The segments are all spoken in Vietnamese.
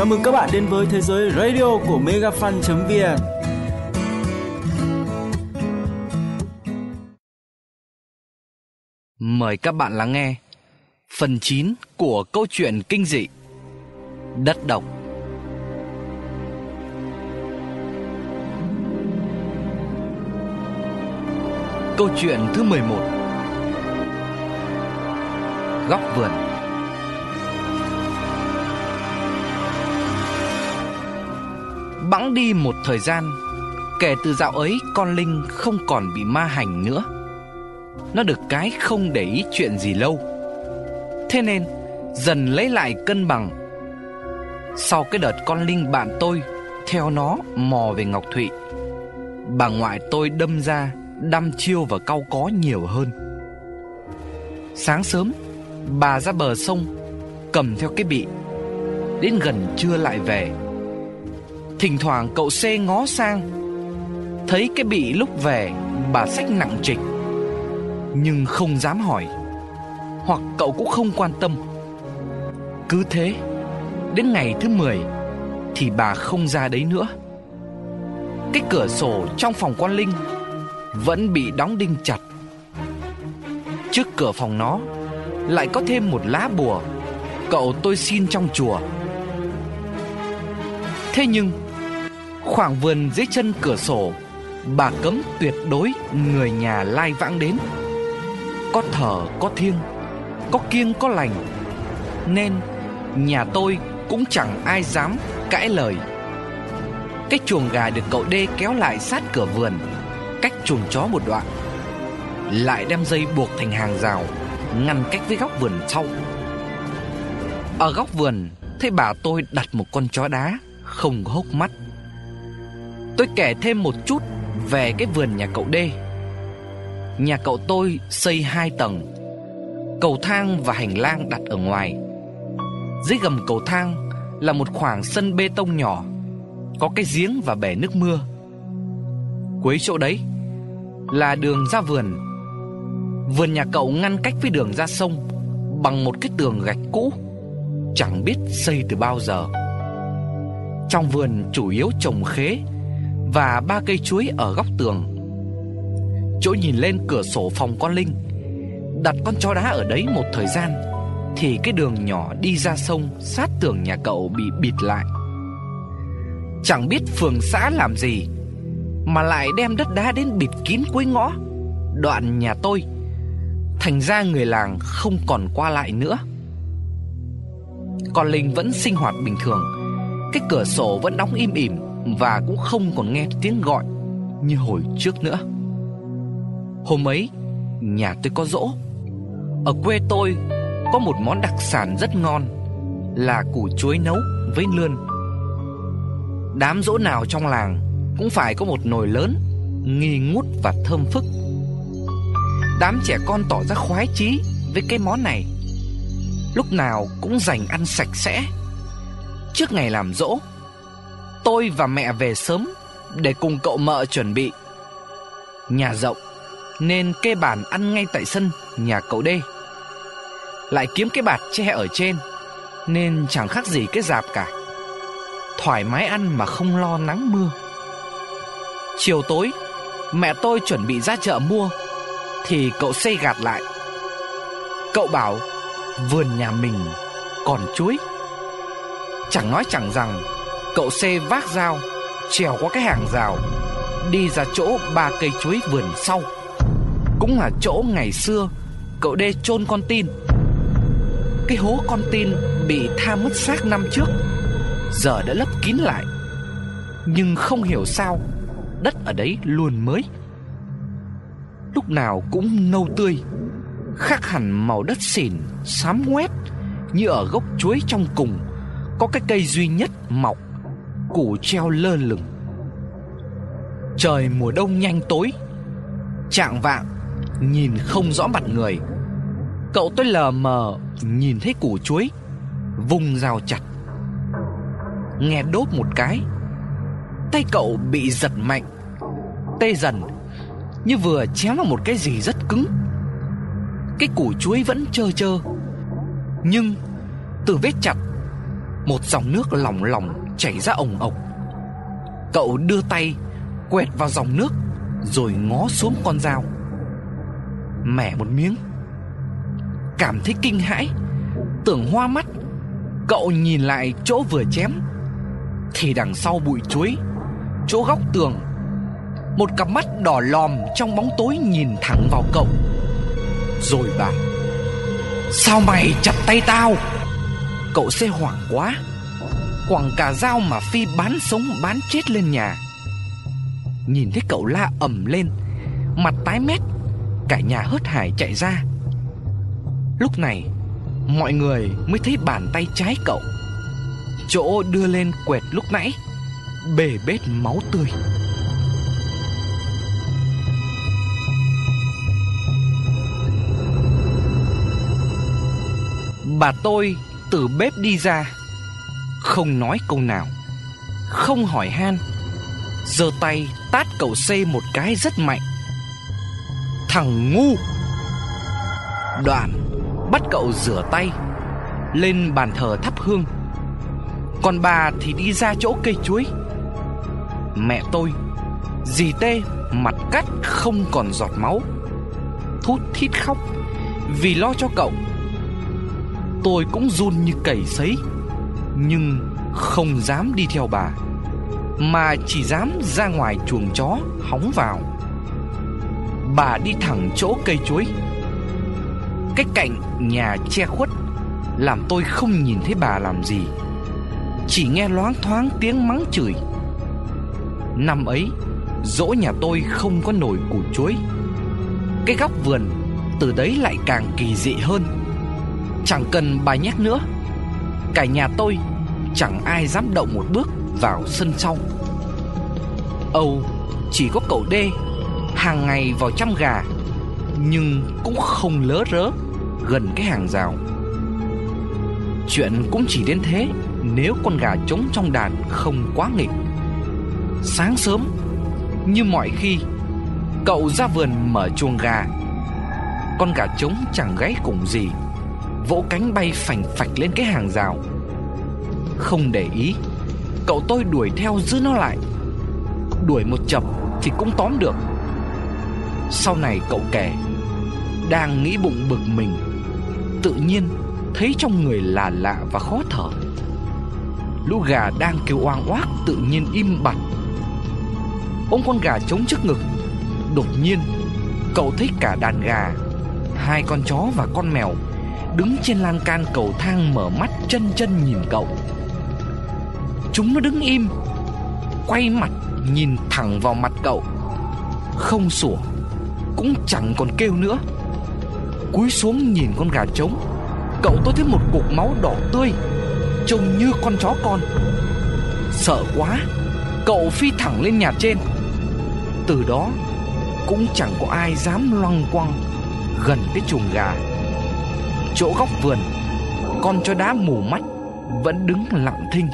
Chào mừng các bạn đến với thế giới radio của megafan.vn Mời các bạn lắng nghe phần 9 của câu chuyện kinh dị Đất độc. Câu chuyện thứ 11 Góc vườn. Bẵng đi một thời gian Kể từ dạo ấy, con Linh không còn bị ma hành nữa. Nó được cái không để ý chuyện gì lâu. Thế nên, dần lấy lại cân bằng. Sau cái đợt con Linh bạn tôi Theo nó mò về Ngọc Thụy, Bà ngoại tôi đâm ra Đăm chiêu và cau có nhiều hơn. Sáng sớm, Bà ra bờ sông, Cầm theo cái bị, Đến gần trưa lại về. Thỉnh thoảng cậu xe ngó sang. Thấy cái bị lúc về, Bà sách nặng trịch. Nhưng không dám hỏi. Hoặc cậu cũng không quan tâm. Cứ thế, Đến ngày thứ 10 Thì bà không ra đấy nữa. Cái cửa sổ trong phòng quan linh Vẫn bị đóng đinh chặt. Trước cửa phòng nó Lại có thêm một lá bùa Cậu tôi xin trong chùa. Thế nhưng Khoảng vườn dưới chân cửa sổ, Bà cấm tuyệt đối người nhà lai vãng đến. Có thở có thiêng, Có kiêng, có lành. Nên nhà tôi cũng chẳng ai dám cãi lời. Cái chuồng gà được cậu đê kéo lại sát cửa vườn, Cách chuồng chó một đoạn, Lại đem dây buộc thành hàng rào, Ngăn cách với góc vườn sau. Ở góc vườn, Thấy bà tôi đặt một con chó đá, Không hốc mắt. Tôi kể thêm một chút về cái vườn nhà cậu Đê. Nhà cậu tôi xây hai tầng, cầu thang và hành lang đặt ở ngoài. Dưới gầm cầu thang là một khoảng sân bê tông nhỏ, có cái giếng và bể nước mưa. Cuối chỗ đấy là đường ra vườn. Vườn nhà cậu ngăn cách với đường ra sông bằng một cái tường gạch cũ, chẳng biết xây từ bao giờ. Trong vườn chủ yếu trồng khế và ba cây chuối ở góc tường. Chỗ nhìn lên cửa sổ phòng con Linh, đặt con chó đá ở đấy một thời gian thì cái đường nhỏ đi ra sông sát tường nhà cậu bị bịt lại. Chẳng biết phường xã làm gì mà lại đem đất đá đến bịt kín cuối ngõ đoạn nhà tôi. Thành ra người làng không còn qua lại nữa. Con Linh vẫn sinh hoạt bình thường, cái cửa sổ vẫn đóng im ỉm và cũng không còn nghe tiếng gọi như hồi trước nữa. Hôm ấy, nhà tôi có dỗ. Ở quê tôi có một món đặc sản rất ngon là củ chuối nấu với lươn. Đám dỗ nào trong làng cũng phải có một nồi lớn, nghi ngút và thơm phức. Đám trẻ con tỏ ra khoái chí với cái món này. Lúc nào cũng dành ăn sạch sẽ. Trước ngày làm dỗ, tôi và mẹ về sớm để cùng cậu mợ chuẩn bị. Nhà rộng nên kê bàn ăn ngay tại sân nhà cậu đê. Lại kiếm cái bạt che ở trên nên chẳng khác gì cái dạp cả. Thoải mái ăn mà không lo nắng mưa. Chiều tối, mẹ tôi chuẩn bị ra chợ mua thì cậu xây gạt lại. Cậu bảo vườn nhà mình còn chuối. Chẳng nói chẳng rằng Cậu C vác dao, Trèo qua cái hàng rào, Đi ra chỗ ba cây chuối vườn sau. Cũng là chỗ ngày xưa, Cậu D chôn con tin. Cái hố con tin Bị tha mất xác năm trước, Giờ đã lấp kín lại. Nhưng không hiểu sao, Đất ở đấy luôn mới. Lúc nào cũng nâu tươi, Khác hẳn màu đất xỉn, Xám ngoét, Như ở gốc chuối trong cùng, Có cái cây duy nhất mọc củ treo lơ lửng. Trời mùa đông nhanh tối, Trạng vạng Nhìn không rõ mặt người. Cậu tôi lờ mờ Nhìn thấy củ chuối Vùng rào chặt. Nghe đốt một cái, Tay cậu bị giật mạnh, Tê dần Như vừa chém vào một cái gì rất cứng. Cái củ chuối vẫn trơ trơ, Nhưng Từ vết chặt, Một dòng nước lỏng lỏng chảy ra ổng ổng. Cậu đưa tay Quẹt vào dòng nước, Rồi ngó xuống con dao. Mẻ một miếng. Cảm thấy kinh hãi, Tưởng hoa mắt. Cậu nhìn lại chỗ vừa chém. Thì đằng sau bụi chuối, Chỗ góc tường, Một cặp mắt đỏ lòm Trong bóng tối nhìn thẳng vào cậu. Rồi bảo, Sao mày chặt tay tao? Cậu sẽ hoảng quá. Quẳng cả dao mà Phi bán sống bán chết lên nhà. Nhìn thấy cậu la ầm lên, Mặt tái mét, Cả nhà hớt hải chạy ra. Lúc này, Mọi người mới thấy bàn tay trái cậu. Chỗ đưa lên quẹt lúc nãy Bề bết máu tươi. Bà tôi từ bếp đi ra. Không nói câu nào. Không hỏi han. Giơ tay tát cậu C một cái rất mạnh. Thằng ngu. Đoạn bắt cậu rửa tay. Lên bàn thờ thắp hương. Còn bà thì đi ra chỗ cây chuối. Mẹ tôi, Dì tê mặt cắt không còn giọt máu. Thút thít khóc Vì lo cho cậu. Tôi cũng run như cầy sấy. Nhưng không dám đi theo bà, Mà chỉ dám ra ngoài chuồng chó hóng vào. Bà đi thẳng chỗ cây chuối. Cái cạnh nhà che khuất Làm tôi không nhìn thấy bà làm gì, Chỉ nghe loáng thoáng tiếng mắng chửi. Năm ấy, Dỗ nhà tôi không có nồi củ chuối. Cái góc vườn Từ đấy lại càng kỳ dị hơn. Chẳng cần bà nhắc nữa, Cả nhà tôi Chẳng ai dám động một bước Vào sân sau. Âu chỉ có cậu đê Hàng ngày vào chăm gà, Nhưng cũng không lỡ rớ Gần cái hàng rào. Chuyện cũng chỉ đến thế, Nếu con gà trống trong đàn không quá nghịch. Sáng sớm, Như mọi khi, Cậu ra vườn mở chuồng gà. Con gà trống chẳng gáy cùng gì, Vỗ cánh bay phành phạch lên cái hàng rào. Không để ý. Cậu tôi đuổi theo giữ nó lại. Đuổi một chập Thì cũng tóm được. Sau này cậu kể, Đang nghĩ bụng bực mình, Tự nhiên Thấy trong người là lạ và khó thở. Lũ gà đang kêu oang oác Tự nhiên im bặt. Ông con gà chống trước ngực, Đột nhiên Cậu thấy cả đàn gà, Hai con chó và con mèo Đứng trên lan can cầu thang mở mắt chân chân nhìn cậu. Chúng nó đứng im, Quay mặt nhìn thẳng vào mặt cậu. Không sủa, Cũng chẳng còn kêu nữa. Cúi xuống nhìn con gà trống. Cậu tôi thấy một cục máu đỏ tươi, Trông như con chó con. Sợ quá, Cậu phi thẳng lên nhà trên. Từ đó, Cũng chẳng có ai dám loăng quăng Gần cái chuồng gà. Chỗ góc vườn, Con chó đá mù mắt Vẫn đứng lặng thinh.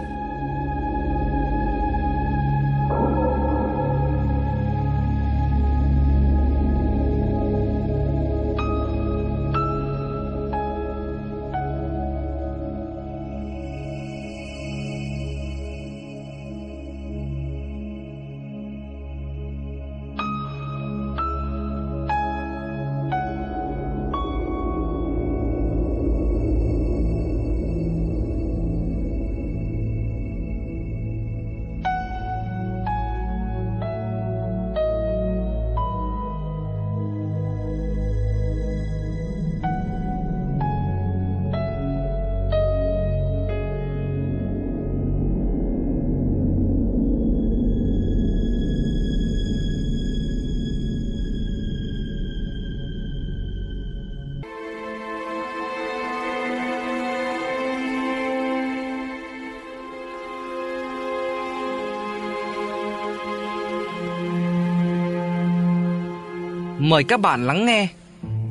Mời các bạn lắng nghe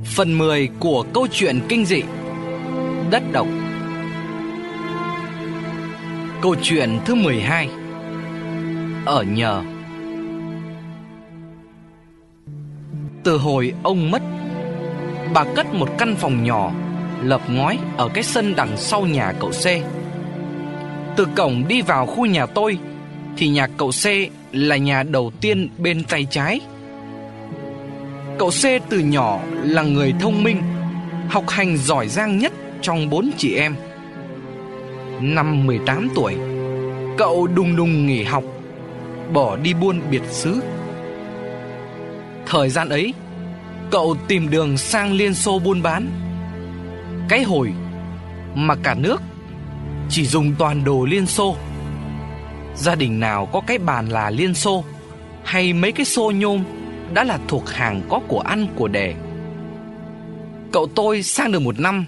Phần 10 của câu chuyện kinh dị Đất độc. Câu chuyện thứ 12 Ở nhờ. Từ hồi ông mất, Bà cất một căn phòng nhỏ Lợp ngói ở cái sân đằng sau nhà cậu C. Từ cổng đi vào khu nhà tôi Thì nhà cậu C là nhà đầu tiên bên tay trái. Cậu C từ nhỏ là người thông minh, Học hành giỏi giang nhất trong bốn chị em. Năm 18 tuổi, Cậu đùng đùng nghỉ học, Bỏ đi buôn biệt xứ. Thời gian ấy, Cậu tìm đường sang Liên Xô buôn bán. Cái hồi Mà cả nước Chỉ dùng toàn đồ Liên Xô. Gia đình nào có cái bàn là Liên Xô Hay mấy cái xô nhôm đã là thuộc hàng có của ăn của đề. Cậu tôi sang được một năm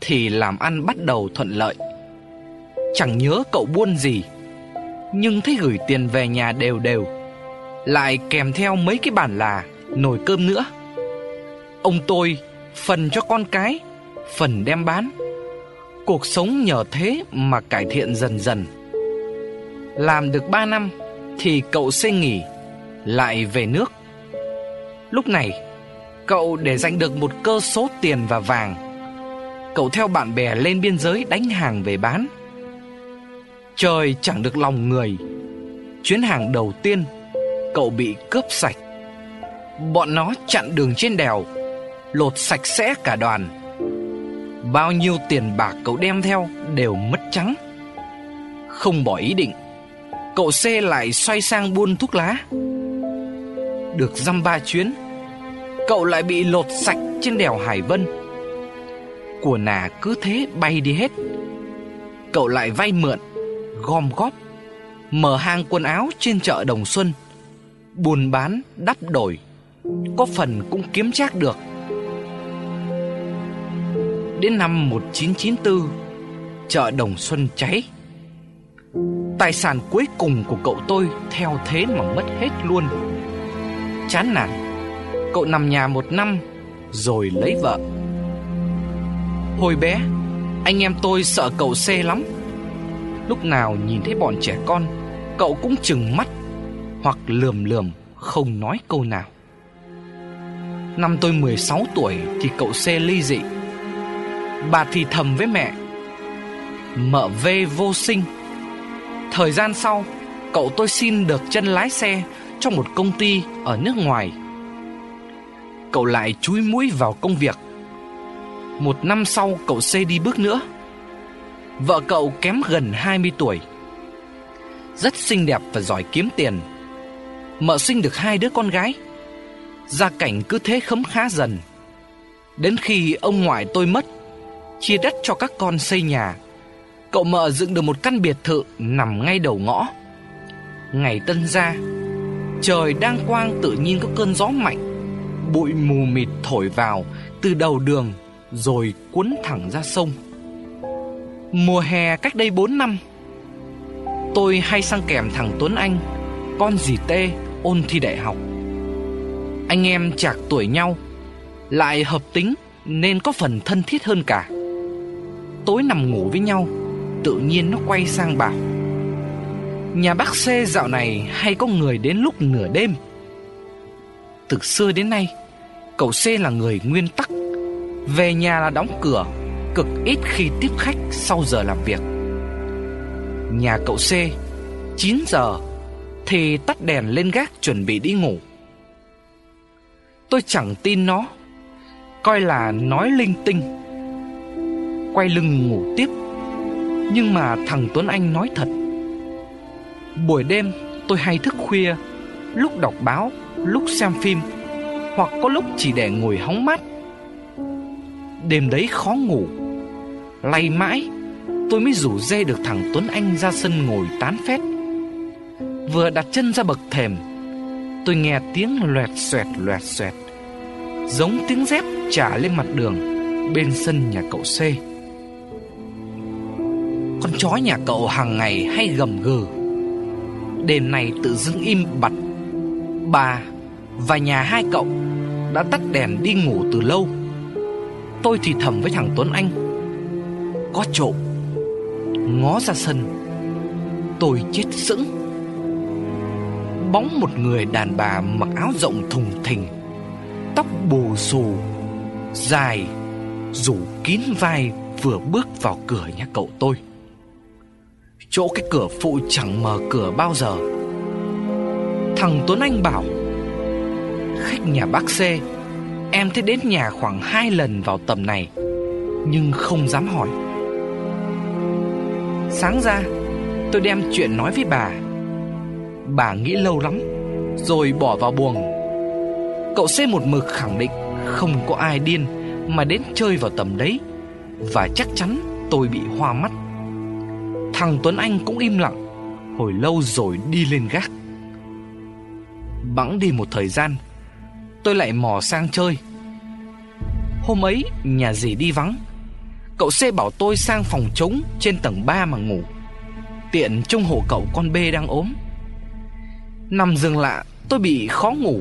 Thì làm ăn bắt đầu thuận lợi. Chẳng nhớ cậu buôn gì, Nhưng thấy gửi tiền về nhà đều đều, Lại kèm theo mấy cái bản là Nồi cơm nữa. Ông tôi phần cho con cái, Phần đem bán. Cuộc sống nhờ thế mà cải thiện dần dần. Làm được 3 năm Thì cậu sẽ nghỉ, Lại về nước. Lúc này, Cậu để giành được một cơ số tiền và vàng. Cậu theo bạn bè lên biên giới đánh hàng về bán. Trời chẳng được lòng người. Chuyến hàng đầu tiên, Cậu bị cướp sạch. Bọn nó chặn đường trên đèo, Lột sạch sẽ cả đoàn. Bao nhiêu tiền bạc cậu đem theo Đều mất trắng. Không bỏ ý định, Cậu C lại xoay sang buôn thuốc lá. Được dăm ba chuyến. Cậu lại bị lột sạch trên đèo Hải Vân. Của nà cứ thế bay đi hết. Cậu lại vay mượn, Gom góp, Mở hàng quần áo trên chợ Đồng Xuân, Buôn bán, đắp đổi Có phần cũng kiếm chắc được. Đến năm 1994 Chợ Đồng Xuân cháy. Tài sản cuối cùng của cậu tôi Theo thế mà mất hết luôn. Chán nản. Cậu nằm nhà một năm, Rồi lấy vợ. Hồi bé, Anh em tôi sợ cậu xê lắm. Lúc nào nhìn thấy bọn trẻ con, Cậu cũng chừng mắt Hoặc lườm lườm, Không nói câu nào. Năm tôi 16 tuổi Thì cậu xê ly dị. Bà thì thầm với mẹ, Mợ vê vô sinh. Thời gian sau, Cậu tôi xin được chân lái xe trong một công ty ở nước ngoài. Cậu lại chúi mũi vào công việc. Một năm sau, cậu xê đi bước nữa. Vợ cậu kém gần 20 tuổi. Rất xinh đẹp và giỏi kiếm tiền. Mợ sinh được hai đứa con gái. Gia cảnh cứ thế khấm khá dần. Đến khi ông ngoại tôi mất, Chia đất cho các con xây nhà, Cậu mợ dựng được một căn biệt thự Nằm ngay đầu ngõ. Ngày tân gia. Trời đang quang tự nhiên có cơn gió mạnh. Bụi mù mịt thổi vào Từ đầu đường Rồi cuốn thẳng ra sông. Mùa hè cách đây 4 năm, Tôi hay sang kèm thằng Tuấn Anh, Con dì Tê, ôn thi đại học. Anh em chạc tuổi nhau, Lại hợp tính Nên có phần thân thiết hơn cả. Tối nằm ngủ với nhau, Tự nhiên nó quay sang bảo. Nhà bác xe dạo này hay có người đến lúc nửa đêm? Từ xưa đến nay, Cậu xe là người nguyên tắc. Về nhà là đóng cửa, Cực ít khi tiếp khách sau giờ làm việc. Nhà cậu xe 9 giờ, Thì tắt đèn lên gác chuẩn bị đi ngủ. Tôi chẳng tin nó, Coi là nói linh tinh. Quay lưng ngủ tiếp, Nhưng mà thằng Tuấn Anh nói thật. Buổi đêm, tôi hay thức khuya, Lúc đọc báo, Lúc xem phim, hoặc có lúc chỉ để ngồi hóng mát. Đêm đấy khó ngủ. Lay mãi, Tôi mới rủ dê được thằng Tuấn Anh ra sân ngồi tán phét. Vừa đặt chân ra bậc thềm, Tôi nghe tiếng loẹt xoẹt loẹt xoẹt, Giống tiếng dép trả lên mặt đường Bên sân nhà cậu C. Con chó nhà cậu hàng ngày hay gầm gừ? Đền này tự dưng im bặt. Bà và nhà hai cậu đã tắt đèn đi ngủ từ lâu. Tôi thì thầm với thằng Tuấn Anh. Có trộm Ngó ra sân. Tôi chết sững. Bóng một người đàn bà mặc áo rộng thùng thình, Tóc bù xù, Dài, Rủ kín vai Vừa bước vào cửa nhà cậu tôi. Chỗ cái cửa phụ chẳng mở cửa bao giờ. Thằng Tuấn Anh bảo, Khách nhà bác C, Em thấy đến nhà khoảng hai lần vào tầm này, Nhưng không dám hỏi. Sáng ra, Tôi đem chuyện nói với bà. Bà nghĩ lâu lắm, Rồi bỏ vào buồng. Cậu C một mực khẳng định Không có ai điên Mà đến chơi vào tầm đấy, Và chắc chắn tôi bị hoa mắt. Thằng Tuấn Anh cũng im lặng, Hồi lâu rồi đi lên gác. Bẵng đi một thời gian, Tôi lại mò sang chơi. Hôm ấy, nhà dì đi vắng. Cậu C bảo tôi sang phòng trống Trên tầng 3 mà ngủ. Tiện trong hộ cậu con B đang ốm. Nằm giường lạ, tôi bị khó ngủ.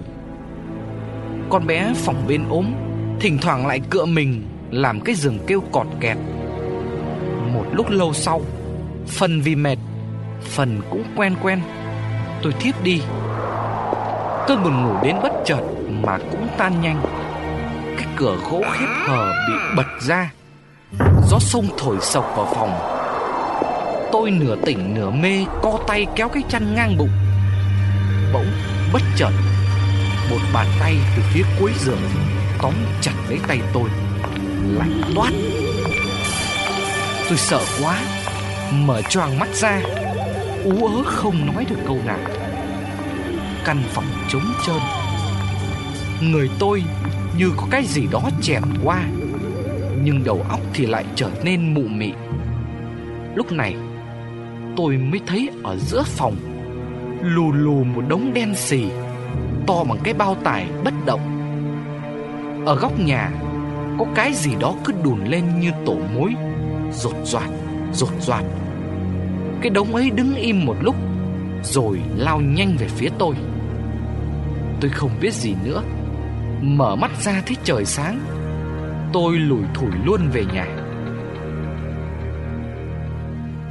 Con bé phòng bên ốm, Thỉnh thoảng lại cựa mình Làm cái giường kêu cọt kẹt. Một lúc lâu sau Phần vì mệt, Phần cũng quen quen. Tôi thiếp đi. Cơn buồn ngủ đến bất chợt Mà cũng tan nhanh. Cái cửa gỗ khép hờ bị bật ra. Gió sông thổi sộc vào phòng. Tôi nửa tỉnh nửa mê, Co tay kéo cái chăn ngang bụng. Bỗng bất chợt, Một bàn tay từ phía cuối giường Tóm chặt lấy tay tôi. Lạnh toát. Tôi sợ quá. Mở choàng mắt ra. Ú ớ không nói được câu nào. Căn phòng trống trơn. Người tôi như có cái gì đó chèn qua, Nhưng đầu óc thì lại trở nên mụ mị. Lúc này, Tôi mới thấy ở giữa phòng, Lù lù một đống đen xì, To bằng cái bao tải bất động. Ở góc nhà, Có cái gì đó cứ đùn lên như tổ mối Rột roạt rột roạt Cái đống ấy đứng im một lúc, Rồi lao nhanh về phía tôi. Tôi không biết gì nữa. Mở mắt ra thấy trời sáng. Tôi lủi thủi luôn về nhà.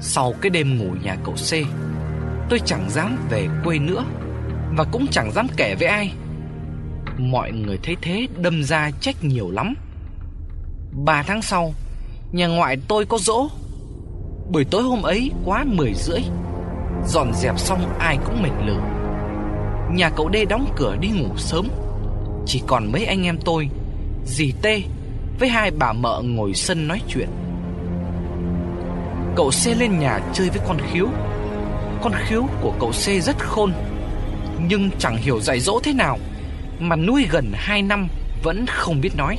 Sau cái đêm ngủ nhà cậu C, Tôi chẳng dám về quê nữa Và cũng chẳng dám kể với ai. Mọi người thấy thế đâm ra trách nhiều lắm. Ba tháng sau, Nhà ngoại tôi có dỗ. Buổi tối hôm ấy quá mười rưỡi, Dọn dẹp xong ai cũng mệt lử. Nhà cậu đê đóng cửa đi ngủ sớm. Chỉ còn mấy anh em tôi, Dì Tê Với hai bà mợ ngồi sân nói chuyện. Cậu xe lên nhà chơi với con khiếu. Con khiếu của cậu xe rất khôn, Nhưng chẳng hiểu dạy dỗ thế nào, Mà nuôi gần hai năm Vẫn không biết nói.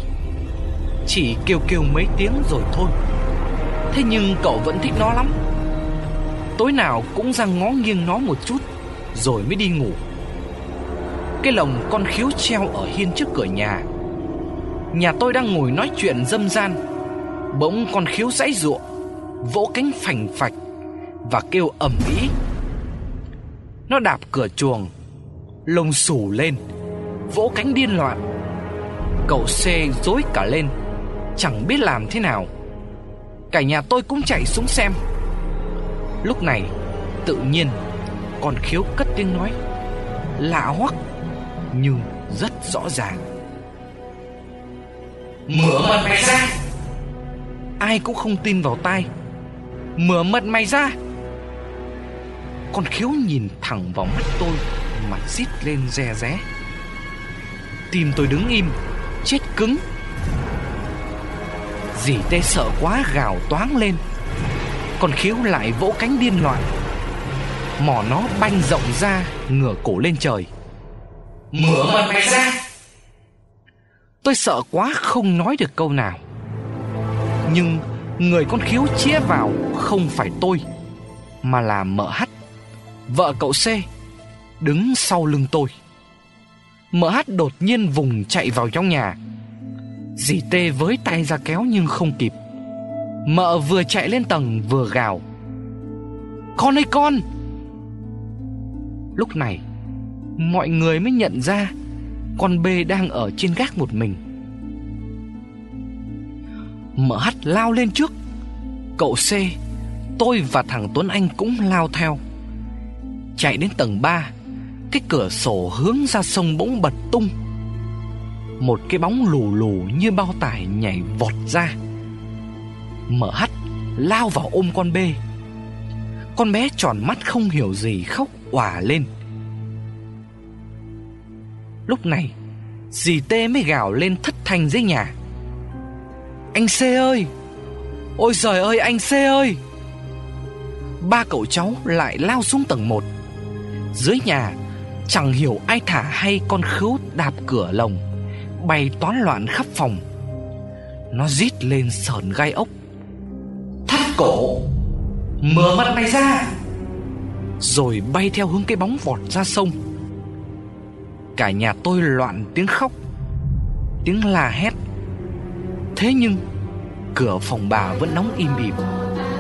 Chỉ kêu kêu mấy tiếng rồi thôi. Thế nhưng cậu vẫn thích nó lắm. Tối nào cũng ra ngó nghiêng nó một chút, Rồi mới đi ngủ. Cái lồng con khiếu treo ở hiên trước cửa nhà. Nhà tôi đang ngồi nói chuyện dâm gian. Bỗng con khiếu dãy ruộng Vỗ cánh phành phạch Và kêu ầm ĩ. Nó đạp cửa chuồng, Lông sủ lên, Vỗ cánh điên loạn. Cậu xê dối cả lên, Chẳng biết làm thế nào. Cả nhà tôi cũng chạy xuống xem. Lúc này, Tự nhiên Con khiếu cất tiếng nói. Lạ hoắc, Nhưng rất rõ ràng. Mở mật mày ra. Ai cũng không tin vào tai. Mở mật mày ra. Con khiếu nhìn thẳng vào mắt tôi Mà rít lên re ré. Tim tôi đứng im, Chết cứng. Dì tê sợ quá gào toáng lên. Còn khiếu lại vỗ cánh điên loạn. Mỏ nó banh rộng ra, Ngửa cổ lên trời. Mở mặt mày ra. Tôi sợ quá không nói được câu nào. Nhưng Người con khiếu chĩa vào Không phải tôi, Mà là mợ hắt Vợ cậu C Đứng sau lưng tôi. Mợ hắt đột nhiên vùng chạy vào trong nhà. Dì tê với tay ra kéo nhưng không kịp. Mợ vừa chạy lên tầng vừa gào. Con ơi con! Lúc này, Mọi người mới nhận ra Con B đang ở trên gác một mình. Mợ hắt lao lên trước. Cậu C, Tôi và thằng Tuấn Anh cũng lao theo. Chạy đến tầng 3 Cái cửa sổ hướng ra sông bỗng bật tung một cái bóng lù lù như bao tải nhảy vọt ra. Mở hắt, lao vào ôm con bê. Con bé tròn mắt không hiểu gì khóc òa lên. Lúc này, Dì Tê mới gào lên thất thanh dưới nhà. Anh C ơi! Ôi trời ơi, anh C ơi! Ba cậu cháu lại lao xuống tầng 1 Dưới nhà, Chẳng hiểu ai thả hay con khứu đạp cửa lồng. Bay toán loạn khắp phòng. Nó rít lên sờn gai ốc. Thắt cổ, Mở mặt mày ra, Rồi bay theo hướng cái bóng vọt ra sông. Cả nhà tôi loạn tiếng khóc, Tiếng la hét. Thế nhưng, Cửa phòng bà vẫn đóng im ỉm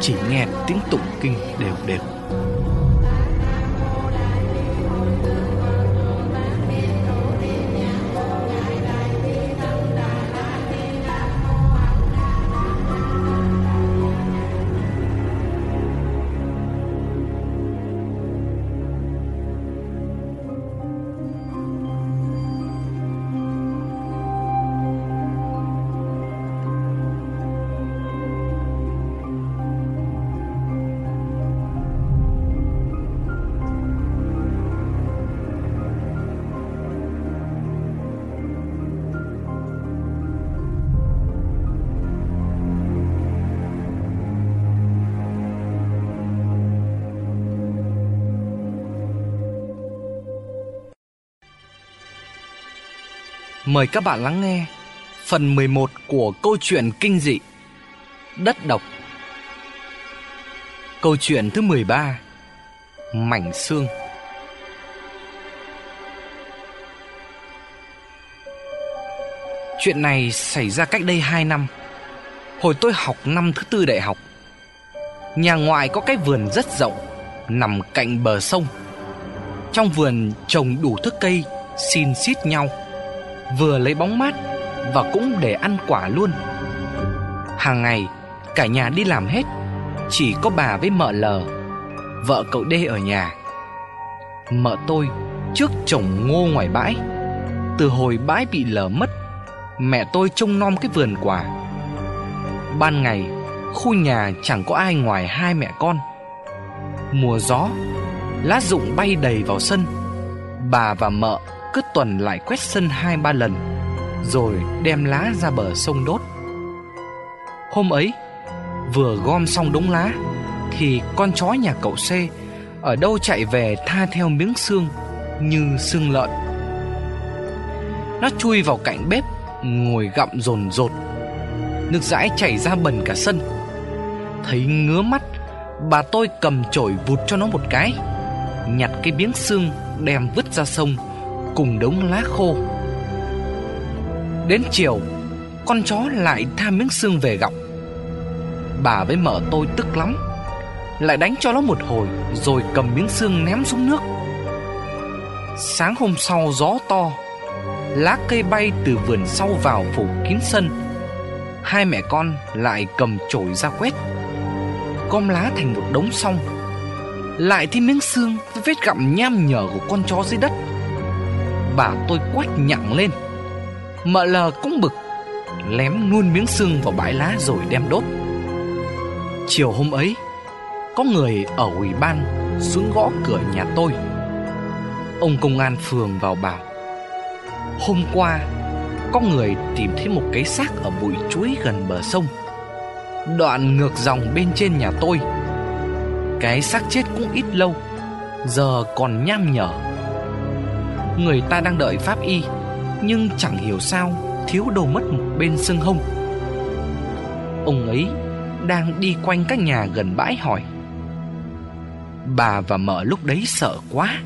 Chỉ nghe tiếng tụng kinh đều đều. Mời các bạn lắng nghe phần 11 của câu chuyện kinh dị Đất độc. Câu chuyện thứ 13 Mảnh xương. Chuyện này xảy ra cách đây 2 năm. Hồi tôi học năm thứ tư đại học, Nhà ngoại có cái vườn rất rộng, Nằm cạnh bờ sông. Trong vườn trồng đủ thức cây, Xin xít nhau vừa lấy bóng mát và cũng để ăn quả luôn. Hàng ngày cả nhà đi làm hết, chỉ có bà với mợ lờ, vợ cậu đê ở nhà. Mợ tôi trước trồng ngô ngoài bãi, từ hồi bãi bị lở mất, mẹ tôi trông nom cái vườn quả. Ban ngày, khu nhà chẳng có ai ngoài hai mẹ con. Mùa gió, lá rụng bay đầy vào sân. Bà và mợ cứ tuần lại quét sân hai ba lần, Rồi đem lá ra bờ sông đốt. Hôm ấy, Vừa gom xong đống lá, Thì con chó nhà cậu C Ở đâu chạy về tha theo miếng xương Như xương lợn. Nó chui vào cạnh bếp, Ngồi gặm rồn rột. Nước dãi chảy ra bẩn cả sân. Thấy ngứa mắt, Bà tôi cầm chổi vụt cho nó một cái, Nhặt cái miếng xương đem vứt ra sông cùng đống lá khô. Đến chiều, con chó lại tham miếng xương về gặm. Bà với mợ tôi tức lắm, lại đánh cho nó một hồi rồi cầm miếng xương ném xuống nước. Sáng hôm sau gió to, lá cây bay từ vườn sau vào phủ kín sân. Hai mẹ con lại cầm chổi ra quét, gom lá thành một đống xong. Lại thêm miếng xương vết gặm nham nhở của con chó dưới đất bà tôi quát nhặng lên. Mợ lờ cũng bực, Lém luôn miếng xương vào bãi lá rồi đem đốt. Chiều hôm ấy, Có người ở ủy ban xuống gõ cửa nhà tôi. Ông công an phường vào bảo, Hôm qua, Có người tìm thấy một cái xác ở bụi chuối gần bờ sông. Đoạn ngược dòng bên trên nhà tôi. Cái xác chết cũng ít lâu, Giờ còn nham nhở. Người ta đang đợi pháp y, Nhưng chẳng hiểu sao Thiếu đồ mất một bên xương hông. Ông ấy Đang đi quanh các nhà gần bãi hỏi, Bà và mợ lúc đấy sợ quá,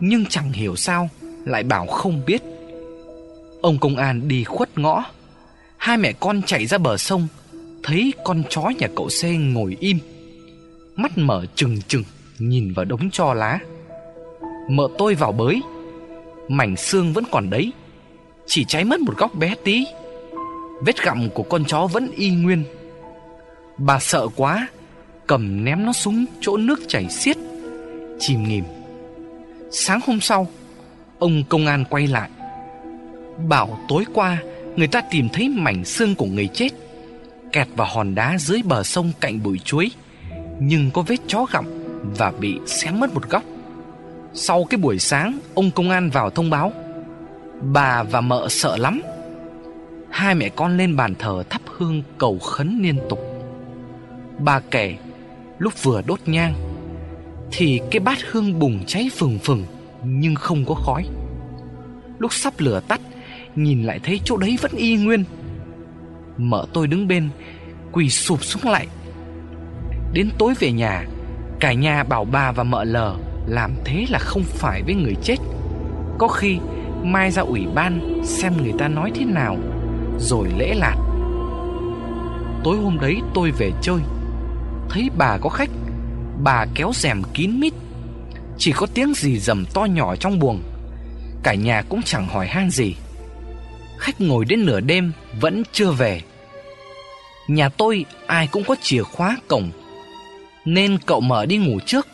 Nhưng chẳng hiểu sao Lại bảo không biết. Ông công an đi khuất ngõ, Hai mẹ con chạy ra bờ sông, Thấy con chó nhà cậu C ngồi im, Mắt mở trừng trừng Nhìn vào đống cho lá. Mợ tôi vào bới Mảnh xương vẫn còn đấy. Chỉ cháy mất một góc bé tí. Vết gặm của con chó vẫn y nguyên. Bà sợ quá, Cầm ném nó xuống chỗ nước chảy xiết, Chìm nghỉm. Sáng hôm sau, Ông công an quay lại, Bảo tối qua Người ta tìm thấy mảnh xương của người chết, Kẹt vào hòn đá dưới bờ sông cạnh bụi chuối, Nhưng có vết chó gặm và bị xé mất một góc. Sau cái buổi sáng, ông công an vào thông báo. Bà và mợ sợ lắm. Hai mẹ con lên bàn thờ thắp hương cầu khấn liên tục. Bà kể, lúc vừa đốt nhang thì cái bát hương bùng cháy phừng phừng nhưng không có khói. Lúc sắp lửa tắt, nhìn lại thấy chỗ đấy vẫn y nguyên. Mợ tôi đứng bên, quỳ sụp xuống lại. Đến tối về nhà, cả nhà bảo bà và mợ lờ làm thế là không phải với người chết. Có khi mai ra ủy ban xem người ta nói thế nào, rồi lễ lạt. Tối hôm đấy tôi về chơi, thấy bà có khách, bà kéo rèm kín mít, chỉ có tiếng gì rầm to nhỏ trong buồng. Cả nhà cũng chẳng hỏi han gì. Khách ngồi đến nửa đêm vẫn chưa về. Nhà tôi ai cũng có chìa khóa cổng, nên cậu mở đi ngủ trước.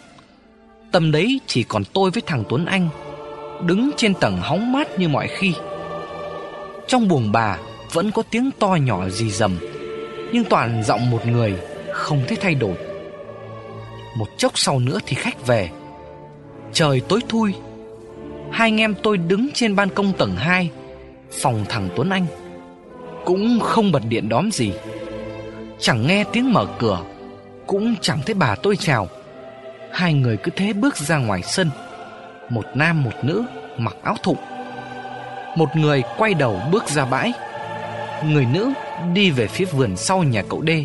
Tầm đấy chỉ còn tôi với thằng Tuấn Anh, Đứng trên tầng hóng mát như mọi khi. Trong buồng bà Vẫn có tiếng to nhỏ gì rầm, Nhưng toàn giọng một người Không thấy thay đổi. Một chốc sau nữa thì khách về. Trời tối thui, Hai anh em tôi đứng trên ban công tầng 2 Phòng thằng Tuấn Anh. Cũng không bật điện đóm gì, Chẳng nghe tiếng mở cửa, Cũng chẳng thấy bà tôi chào. Hai người cứ thế bước ra ngoài sân. Một nam một nữ mặc áo thụng. Một người quay đầu bước ra bãi. Người nữ đi về phía vườn sau nhà cậu đê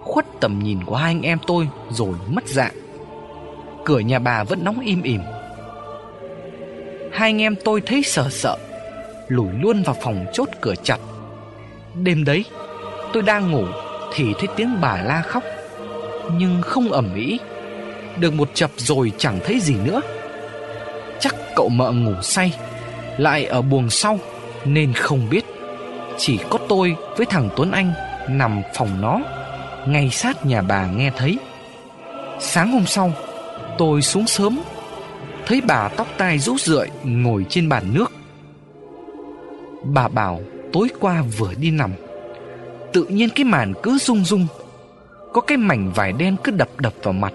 Khuất tầm nhìn của hai anh em tôi rồi mất dạng. Cửa nhà bà vẫn đóng im ỉm. Hai anh em tôi thấy sợ sợ, Lùi luôn vào phòng chốt cửa chặt. Đêm đấy, Tôi đang ngủ Thì thấy tiếng bà la khóc, Nhưng không ẩm ĩ được một chập rồi chẳng thấy gì nữa. Chắc cậu mợ ngủ say, Lại ở buồng sau, Nên không biết. Chỉ có tôi với thằng Tuấn Anh Nằm phòng nó, Ngay sát nhà bà nghe thấy. Sáng hôm sau, Tôi xuống sớm, Thấy bà tóc tai rũ rượi Ngồi trên bàn nước. Bà bảo tối qua vừa đi nằm, Tự nhiên cái màn cứ rung rung, Có cái mảnh vải đen cứ đập đập vào mặt.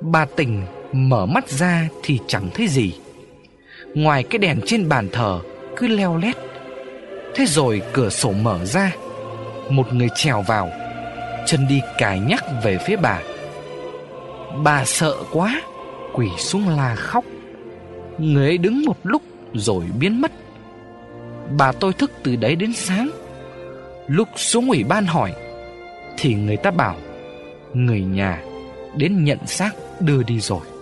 Bà tỉnh mở mắt ra thì chẳng thấy gì. Ngoài cái đèn trên bàn thờ cứ leo lét. Thế rồi cửa sổ mở ra. Một người trèo vào, Chân đi cài nhắc về phía bà. Bà sợ quá Quỷ xuống la khóc. Người ấy đứng một lúc rồi biến mất. Bà tôi thức từ đấy đến sáng. Lúc xuống ủy ban hỏi, Thì người ta bảo, Người nhà đến nhận xác đưa đi rồi.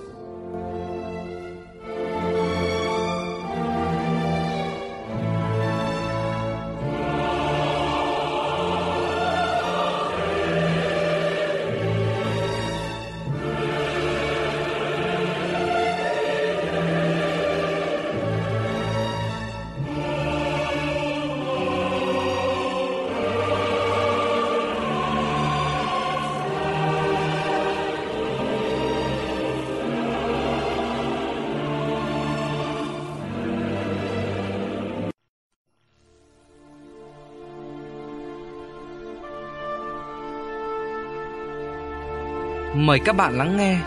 Mời các bạn lắng nghe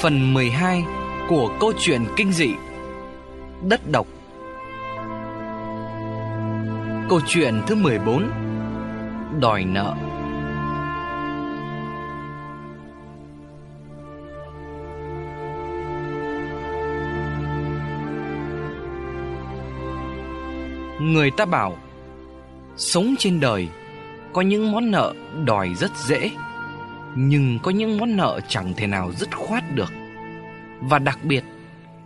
phần 12 của câu chuyện kinh dị Đất độc. Câu chuyện thứ 14 Đòi nợ Người ta bảo, Sống trên đời, Có những món nợ đòi rất dễ nhưng có những món nợ chẳng thể nào dứt khoát được. Và đặc biệt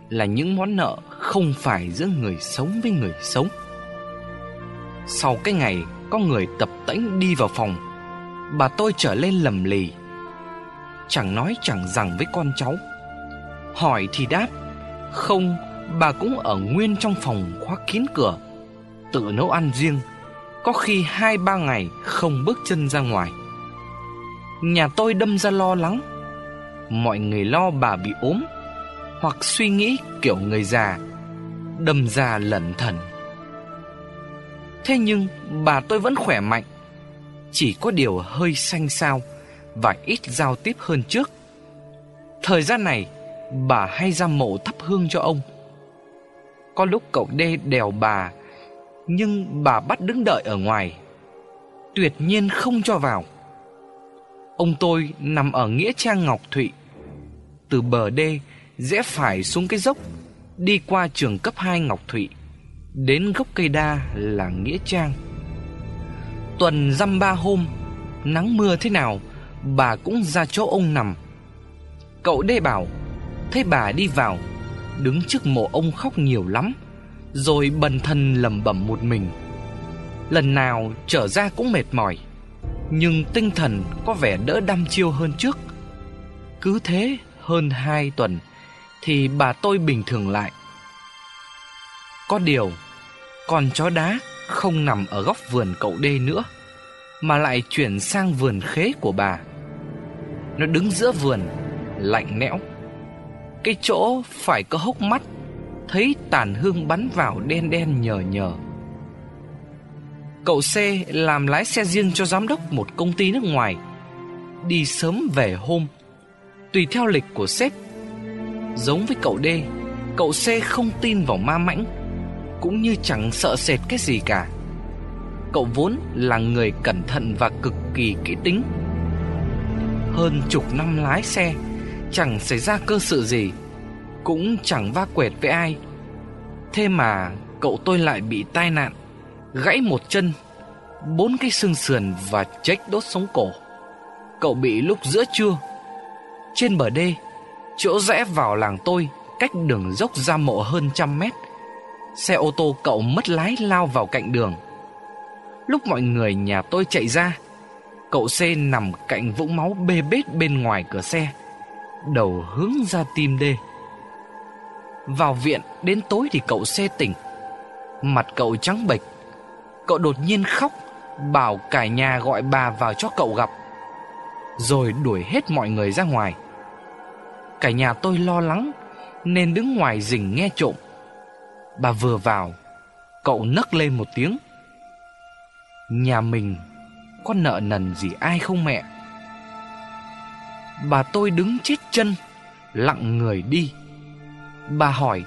là những món nợ không phải giữa người sống với người sống. Sau cái ngày có người tập tễnh đi vào phòng Bà tôi trở lên lầm lì. Chẳng nói chẳng rằng với con cháu. Hỏi thì đáp Không, bà cũng ở nguyên trong phòng khóa kín cửa Tự nấu ăn riêng. Có khi hai ba ngày không bước chân ra ngoài. Nhà tôi đâm ra lo lắng. Mọi người lo bà bị ốm, Hoặc suy nghĩ kiểu người già, Đâm ra lẩn thần. Thế nhưng bà tôi vẫn khỏe mạnh, Chỉ có điều hơi xanh xao Và ít giao tiếp hơn trước. Thời gian này, Bà hay ra mộ thắp hương cho ông. Có lúc cậu đê đèo bà, Nhưng bà bắt đứng đợi ở ngoài, Tuyệt nhiên không cho vào. Ông tôi nằm ở Nghĩa Trang Ngọc Thụy. Từ bờ đê, Rẽ phải xuống cái dốc, Đi qua trường cấp 2 Ngọc Thụy, Đến gốc cây đa là Nghĩa Trang. Tuần dăm ba hôm, Nắng mưa thế nào, Bà cũng ra chỗ ông nằm. Cậu đê bảo Thấy bà đi vào, Đứng trước mộ ông khóc nhiều lắm, Rồi bần thân lầm bẩm một mình. Lần nào trở ra cũng mệt mỏi. Nhưng tinh thần có vẻ đỡ đăm chiêu hơn trước. Cứ thế, hơn hai tuần, Thì bà tôi bình thường lại. Có điều, Con chó đá không nằm ở góc vườn cậu đê nữa, Mà lại chuyển sang vườn khế của bà. Nó đứng giữa vườn, Lạnh lẽo. Cái chỗ phải có hốc mắt, Thấy tàn hương bắn vào đen đen nhờ nhờ. Cậu C làm lái xe riêng cho giám đốc một công ty nước ngoài. Đi sớm về hôm. Tùy theo lịch của sếp. Giống với cậu D, Cậu C không tin vào ma mãnh, Cũng như chẳng sợ sệt cái gì cả. Cậu vốn là người cẩn thận và cực kỳ kỹ tính. Hơn chục năm lái xe, Chẳng xảy ra cơ sự gì, Cũng chẳng va quẹt với ai. Thế mà cậu tôi lại bị tai nạn. Gãy một chân, Bốn cái xương sườn và chết đốt sống cổ. Cậu bị lúc giữa trưa, Trên bờ đê, Chỗ rẽ vào làng tôi, Cách đường dốc ra mộ hơn trăm mét, Xe ô tô cậu mất lái lao vào cạnh đường. Lúc mọi người nhà tôi chạy ra, Cậu C nằm cạnh vũng máu bê bết bên ngoài cửa xe, Đầu hướng ra tim đê. Vào viện, đến tối thì cậu C tỉnh, Mặt cậu trắng bệch Cậu đột nhiên khóc, Bảo cả nhà gọi bà vào cho cậu gặp, Rồi đuổi hết mọi người ra ngoài. Cả nhà tôi lo lắng, Nên đứng ngoài rình nghe trộm. Bà vừa vào, Cậu nấc lên một tiếng. Nhà mình Có nợ nần gì ai không mẹ? Bà tôi đứng chết chân, Lặng người đi. Bà hỏi,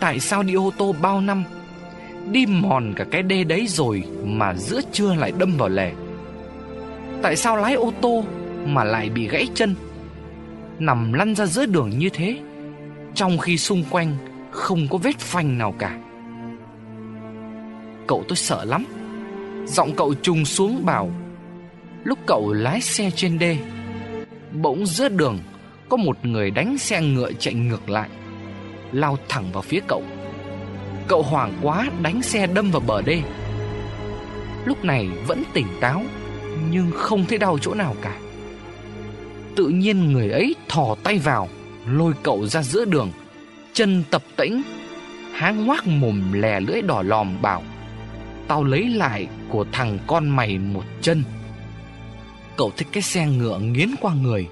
Tại sao đi ô tô bao năm? Đi mòn cả cái đê đấy rồi Mà giữa trưa lại đâm vào lề. Tại sao lái ô tô Mà lại bị gãy chân? Nằm lăn ra giữa đường như thế, Trong khi xung quanh Không có vết phanh nào cả. Cậu tôi sợ lắm. Giọng cậu trùng xuống bảo, Lúc cậu lái xe trên đê, Bỗng giữa đường Có một người đánh xe ngựa chạy ngược lại, Lao thẳng vào phía cậu. Cậu hoảng quá đánh xe đâm vào bờ đê. Lúc này vẫn tỉnh táo, Nhưng không thấy đau chỗ nào cả. Tự nhiên người ấy thò tay vào, Lôi cậu ra giữa đường. Chân tập tĩnh Háng ngoác mồm lè lưỡi đỏ lòm bảo, Tao lấy lại của thằng con mày một chân. Cậu thích cái xe ngựa nghiến qua người,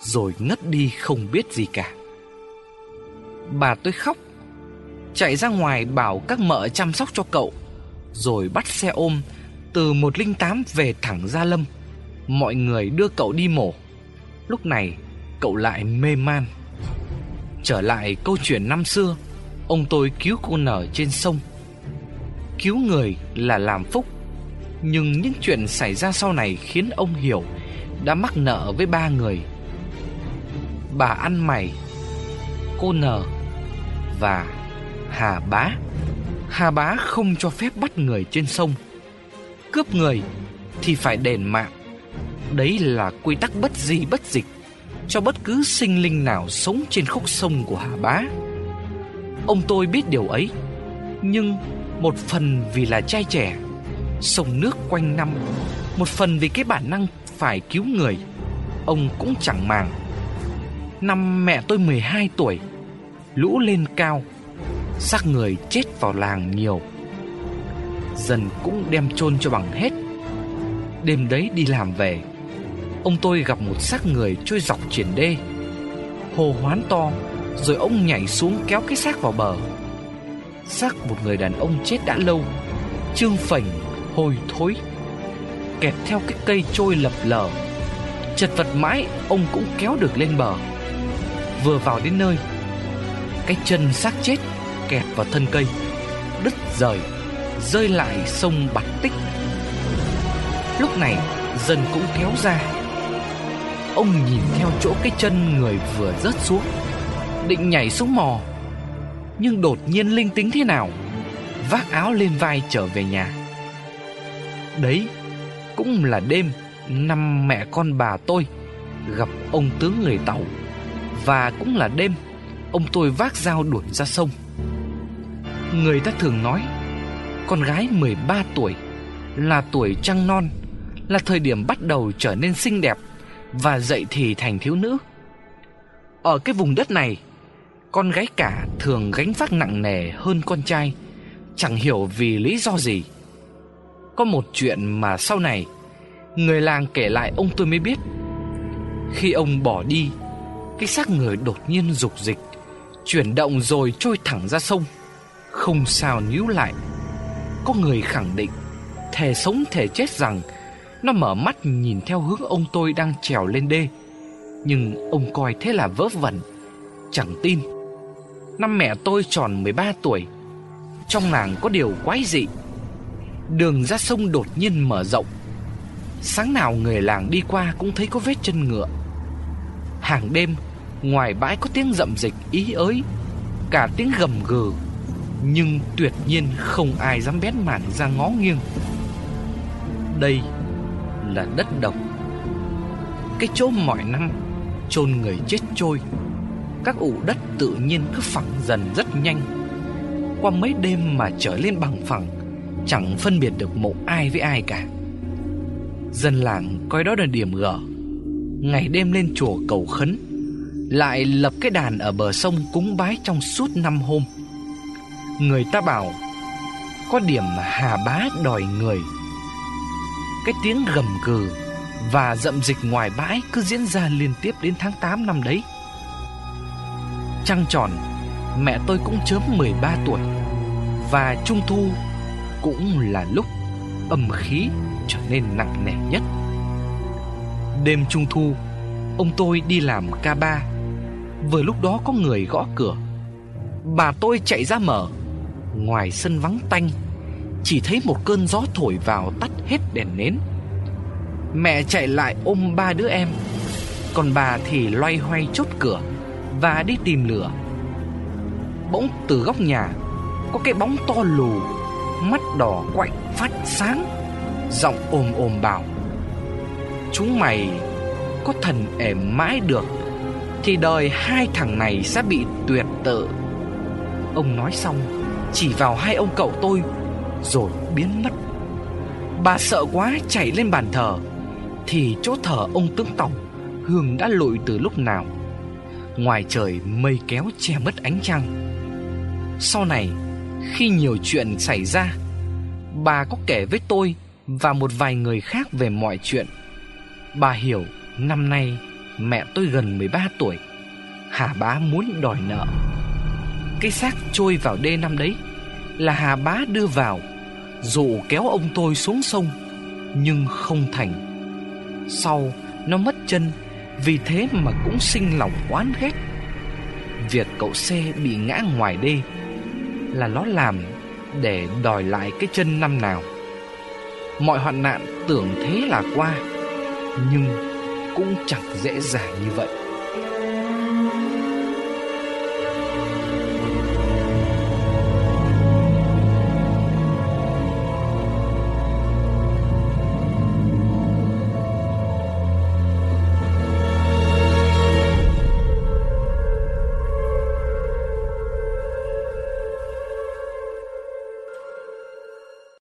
Rồi ngất đi không biết gì cả. Bà tôi khóc Chạy ra ngoài bảo các mợ chăm sóc cho cậu, Rồi bắt xe ôm Từ 108 về thẳng Gia Lâm. Mọi người đưa cậu đi mổ. Lúc này, cậu lại mê man. Trở lại câu chuyện năm xưa, Ông tôi cứu cô nở trên sông. Cứu người là làm phúc, Nhưng những chuyện xảy ra sau này khiến ông hiểu Đã mắc nợ với ba người. Bà ăn mày, Cô nở Và Hà Bá. Hà Bá không cho phép bắt người trên sông. Cướp người Thì phải đền mạng. Đấy là quy tắc bất di bất dịch. Cho bất cứ sinh linh nào sống trên khúc sông của Hà Bá. Ông tôi biết điều ấy, Nhưng một phần vì là trai trẻ, Sông nước quanh năm, Một phần vì cái bản năng phải cứu người, Ông cũng chẳng màng. Năm mẹ tôi 12 tuổi, Lũ lên cao xác người chết vào làng nhiều. Dần cũng đem chôn cho bằng hết. Đêm đấy đi làm về, ông tôi gặp một xác người trôi dọc triển đê. Hồ hoán to, rồi ông nhảy xuống kéo cái xác vào bờ. Xác một người đàn ông chết đã lâu, trương phành hôi thối. Kẹt theo cái cây trôi lập lờ. Chật vật mãi, ông cũng kéo được lên bờ. Vừa vào đến nơi, Cái chân xác chết kẹt vào thân cây. Đứt rời, Rơi lại sông Bạch Tích. Lúc này, dân cũng kéo ra. Ông nhìn theo chỗ cái chân người vừa rớt xuống, Định nhảy xuống mò. Nhưng đột nhiên linh tính thế nào, Vác áo lên vai trở về nhà. Đấy, Cũng là đêm Năm mẹ con bà tôi Gặp ông tướng người Tàu. Và cũng là đêm, Ông tôi vác dao đuổi ra sông. Người ta thường nói, Con gái 13 tuổi Là tuổi trăng non, Là thời điểm bắt đầu trở nên xinh đẹp Và dậy thì thành thiếu nữ. Ở cái vùng đất này, Con gái cả thường gánh vác nặng nề hơn con trai, Chẳng hiểu vì lý do gì. Có một chuyện mà sau này, Người làng kể lại ông tôi mới biết. Khi ông bỏ đi, Cái xác người đột nhiên dục dịch Chuyển động rồi trôi thẳng ra sông. Không sao nhíu lại. Có người khẳng định, thề sống thề chết rằng, Nó mở mắt nhìn theo hướng ông tôi đang trèo lên đê. Nhưng ông coi thế là vớ vẩn, Chẳng tin. Năm mẹ tôi tròn 13 tuổi, Trong làng có điều quái dị. Đường ra sông đột nhiên mở rộng. Sáng nào người làng đi qua cũng thấy có vết chân ngựa. Hàng đêm, Ngoài bãi có tiếng rậm dịch ý ới, Cả tiếng gầm gừ. Nhưng tuyệt nhiên không ai dám bén mảng ra ngó nghiêng. Đây là đất độc. Cái chỗ mọi năm chôn người chết trôi, Các ụ đất tự nhiên cứ phẳng dần rất nhanh. Qua mấy đêm mà trở lên bằng phẳng, Chẳng phân biệt được mộ ai với ai cả. Dân làng coi đó là điểm gở. Ngày đêm lên chùa cầu khấn, Lại lập cái đàn ở bờ sông cúng bái trong suốt năm hôm. Người ta bảo, Có điểm hà bá đòi người. Cái tiếng gầm gừ Và dậm dịch ngoài bãi cứ diễn ra liên tiếp đến tháng 8 năm đấy. Trăng tròn, Mẹ tôi cũng chớm 13 tuổi Và trung thu Cũng là lúc âm khí trở nên nặng nề nhất. Đêm trung thu, Ông tôi đi làm ca ba. Vừa lúc đó có người gõ cửa. Bà tôi chạy ra mở. Ngoài sân vắng tanh, Chỉ thấy một cơn gió thổi vào tắt hết đèn nến. Mẹ chạy lại ôm ba đứa em, Còn bà thì loay hoay chốt cửa Và đi tìm lửa. Bỗng từ góc nhà, Có cái bóng to lù, Mắt đỏ quạnh phát sáng, Giọng ồm ồm bảo Chúng mày Có thần ẻm mãi được Thì đời hai thằng này sẽ bị tuyệt tự. Ông nói xong chỉ vào hai ông cậu tôi, Rồi biến mất Bà sợ quá chạy lên bàn thờ, Thì chỗ thờ ông tướng tổng Hương đã lụi từ lúc nào Ngoài trời mây kéo che mất ánh trăng Sau này, Khi nhiều chuyện xảy ra, Bà có kể với tôi và một vài người khác về mọi chuyện. Bà hiểu năm nay mẹ tôi gần 13 tuổi. Hà bá muốn đòi nợ. Cái xác trôi vào đê năm đấy là Hà bá đưa vào, dụ kéo ông tôi xuống sông, nhưng không thành. Sau nó mất chân, vì thế mà cũng sinh lòng oán ghét. Việc cậu xe bị ngã ngoài đê là nó làm để đòi lại cái chân năm nào. Mọi hoạn nạn tưởng thế là qua Nhưng cũng chẳng dễ dàng như vậy